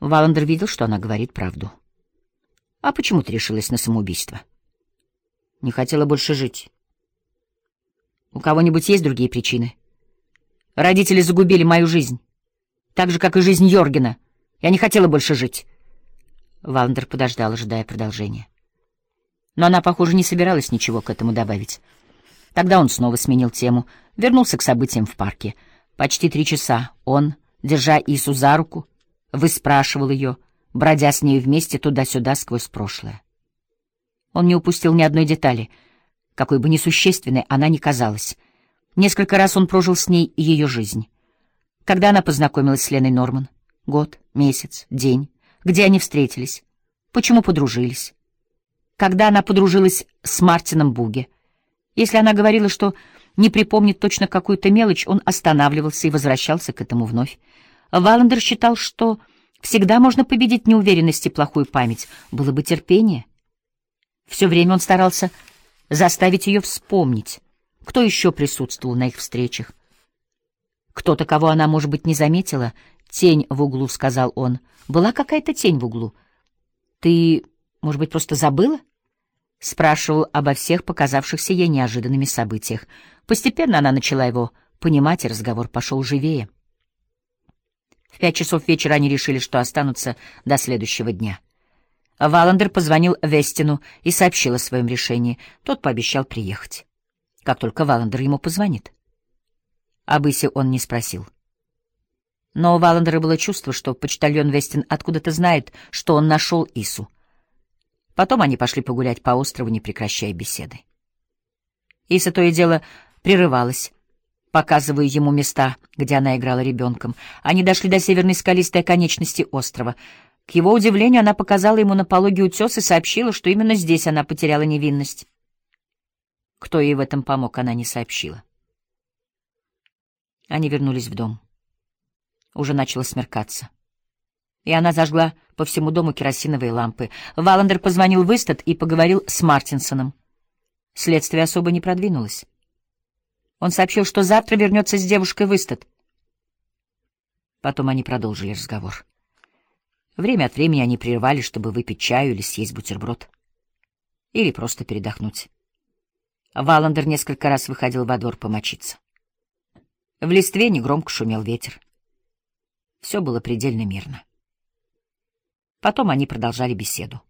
Валандер видел, что она говорит правду. «А почему ты решилась на самоубийство?» «Не хотела больше жить». «У кого-нибудь есть другие причины?» «Родители загубили мою жизнь, так же, как и жизнь Йоргена. Я не хотела больше жить». Валандер подождал, ожидая продолжения. Но она, похоже, не собиралась ничего к этому добавить. Тогда он снова сменил тему, вернулся к событиям в парке. Почти три часа он, держа Ису за руку, выспрашивал ее, бродя с ней вместе туда-сюда сквозь прошлое. Он не упустил ни одной детали, какой бы несущественной она ни казалась. Несколько раз он прожил с ней ее жизнь. Когда она познакомилась с Леной Норман? Год, месяц, день. Где они встретились? Почему подружились? Когда она подружилась с Мартином Буге? Если она говорила, что не припомнит точно какую-то мелочь, он останавливался и возвращался к этому вновь. Валандер считал, что всегда можно победить неуверенность и плохую память, было бы терпение. Все время он старался заставить ее вспомнить, кто еще присутствовал на их встречах. Кто-то, кого она, может быть, не заметила. «Тень в углу», — сказал он. «Была какая-то тень в углу. Ты, может быть, просто забыла?» Спрашивал обо всех показавшихся ей неожиданными событиях. Постепенно она начала его понимать, и разговор пошел живее. В пять часов вечера они решили, что останутся до следующего дня. Валандер позвонил Вестину и сообщил о своем решении. Тот пообещал приехать. Как только Валандер ему позвонит. Об Исе он не спросил. Но у Валандера было чувство, что почтальон Вестин откуда-то знает, что он нашел Ису. Потом они пошли погулять по острову, не прекращая беседы. Иса то и дело прерывалась, показывая ему места, где она играла ребенком. Они дошли до северной скалистой оконечности острова. К его удивлению, она показала ему на пологий утес и сообщила, что именно здесь она потеряла невинность. Кто ей в этом помог, она не сообщила. Они вернулись в дом. Уже начало смеркаться. И она зажгла по всему дому керосиновые лампы. Валандер позвонил в Истат и поговорил с Мартинсоном. Следствие особо не продвинулось. Он сообщил, что завтра вернется с девушкой в Истат. Потом они продолжили разговор. Время от времени они прерывали, чтобы выпить чаю или съесть бутерброд. Или просто передохнуть. Валандер несколько раз выходил во двор помочиться. В листве негромко шумел ветер. Все было предельно мирно. Потом они продолжали беседу.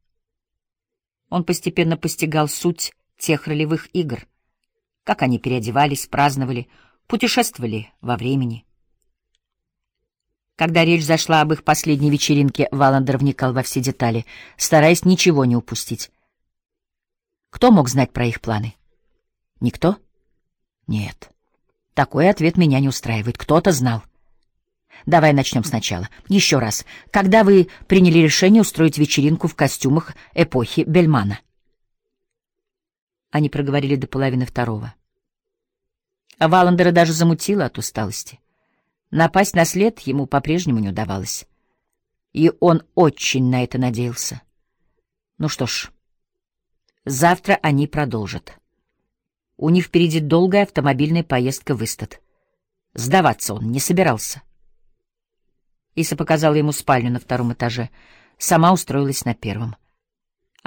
Он постепенно постигал суть тех ролевых игр — как они переодевались, праздновали, путешествовали во времени. Когда речь зашла об их последней вечеринке, Валандер вникал во все детали, стараясь ничего не упустить. Кто мог знать про их планы? Никто? Нет. Такой ответ меня не устраивает. Кто-то знал. Давай начнем сначала. Еще раз. Когда вы приняли решение устроить вечеринку в костюмах эпохи Бельмана? Они проговорили до половины второго. А Валандера даже замутило от усталости. Напасть на след ему по-прежнему не удавалось. И он очень на это надеялся. Ну что ж, завтра они продолжат. У них впереди долгая автомобильная поездка в Истат. Сдаваться он не собирался. Иса показала ему спальню на втором этаже. Сама устроилась на первом.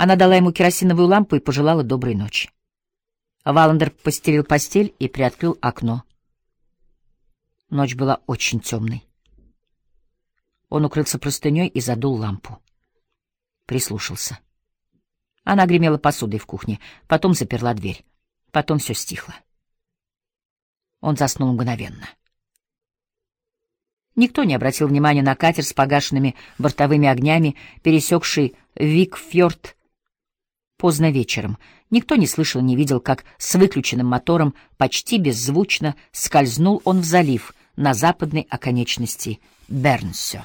Она дала ему керосиновую лампу и пожелала доброй ночи. Валандер постелил постель и приоткрыл окно. Ночь была очень темной. Он укрылся простыней и задул лампу. Прислушался. Она гремела посудой в кухне, потом заперла дверь. Потом все стихло. Он заснул мгновенно. Никто не обратил внимания на катер с погашенными бортовыми огнями, пересекший Викфьорд поздно вечером. Никто не слышал, не видел, как с выключенным мотором почти беззвучно скользнул он в залив на западной оконечности Бернсё.